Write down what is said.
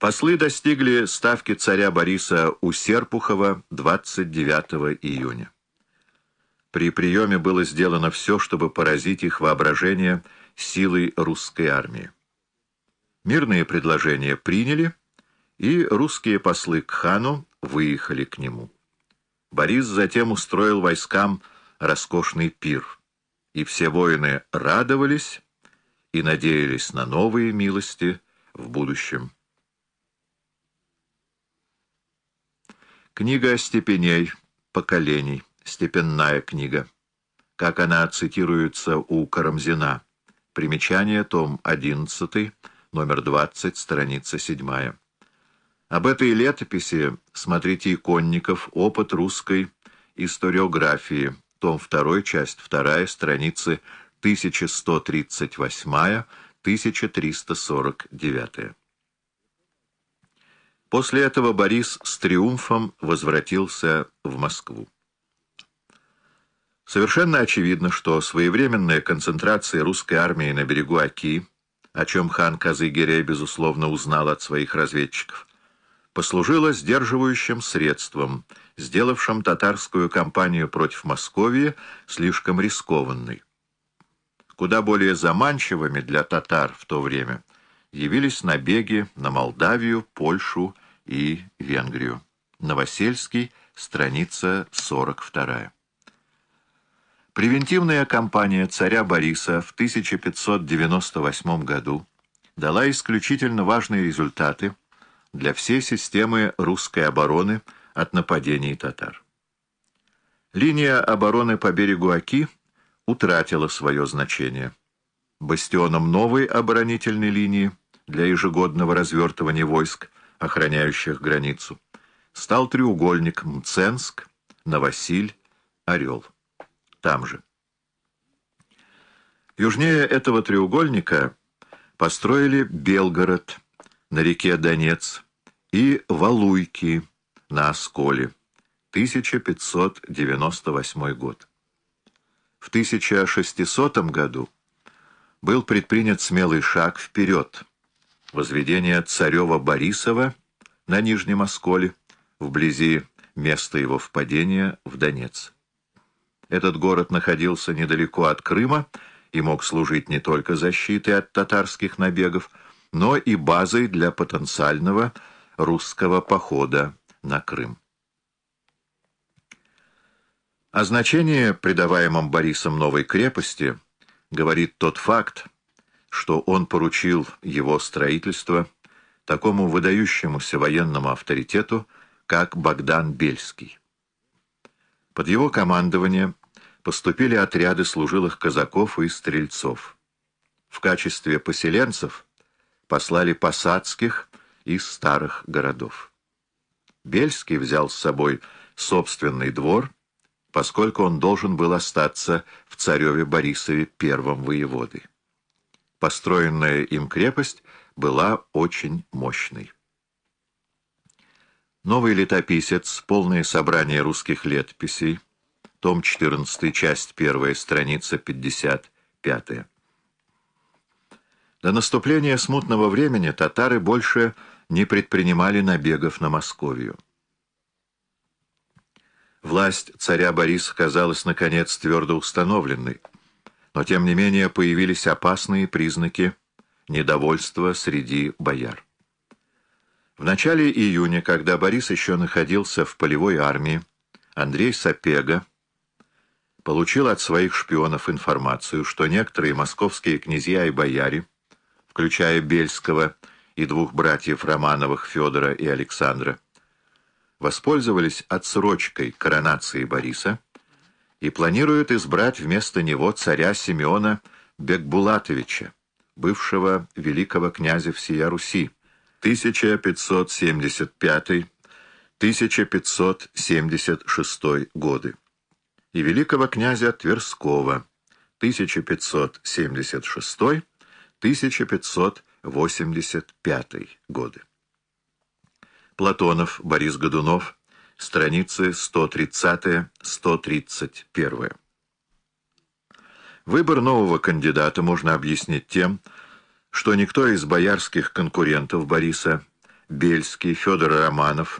Послы достигли ставки царя Бориса у Серпухова 29 июня. При приеме было сделано все, чтобы поразить их воображение силой русской армии. Мирные предложения приняли, и русские послы к хану выехали к нему. Борис затем устроил войскам роскошный пир, и все воины радовались и надеялись на новые милости в будущем. Книга степеней, поколений, степенная книга. Как она цитируется у Карамзина. Примечание, том 11, номер 20, страница 7. Об этой летописи смотрите Иконников «Опыт русской историографии», том 2, часть 2, страницы 1138-1349. После этого Борис с триумфом возвратился в Москву. Совершенно очевидно, что своевременная концентрация русской армии на берегу Оки, о чем хан Казыгерей, безусловно, узнал от своих разведчиков, послужило сдерживающим средством, сделавшим татарскую кампанию против Московии слишком рискованной. Куда более заманчивыми для татар в то время явились набеги на Молдавию, Польшу и Венгрию. Новосельский, страница 42. Превентивная кампания царя Бориса в 1598 году дала исключительно важные результаты для всей системы русской обороны от нападений татар. Линия обороны по берегу Оки утратила свое значение. Бастионом новой оборонительной линии для ежегодного развертывания войск, охраняющих границу, стал треугольник Мценск, Новосиль, Орел. Там же. Южнее этого треугольника построили Белгород, на реке Донец и Валуйки на Осколе, 1598 год. В 1600 году был предпринят смелый шаг вперед, возведение Царева-Борисова на Нижнем Осколе, вблизи места его впадения в Донец. Этот город находился недалеко от Крыма и мог служить не только защитой от татарских набегов, но и базой для потенциального русского похода на Крым. О значении, придаваемом Борисом новой крепости, говорит тот факт, что он поручил его строительство такому выдающемуся военному авторитету, как Богдан Бельский. Под его командование поступили отряды служилых казаков и стрельцов. В качестве поселенцев – послали посадских из старых городов. Бельский взял с собой собственный двор, поскольку он должен был остаться в цареве Борисове первым воеводой. Построенная им крепость была очень мощной. Новый летописец, полное собрание русских летописей, том 14, часть 1, страница 55. До наступления смутного времени татары больше не предпринимали набегов на Московию. Власть царя Бориса казалась, наконец, твердо установленной, но, тем не менее, появились опасные признаки недовольства среди бояр. В начале июня, когда Борис еще находился в полевой армии, Андрей Сапега получил от своих шпионов информацию, что некоторые московские князья и бояре включая Бельского и двух братьев Романовых, Федора и Александра, воспользовались отсрочкой коронации Бориса и планируют избрать вместо него царя Симеона Бекбулатовича, бывшего великого князя всея Руси, 1575-1576 годы, и великого князя Тверского, 1576 1585 годы. Платонов, Борис Годунов, страницы 130-131. Выбор нового кандидата можно объяснить тем, что никто из боярских конкурентов Бориса Бельский, Федор Романов,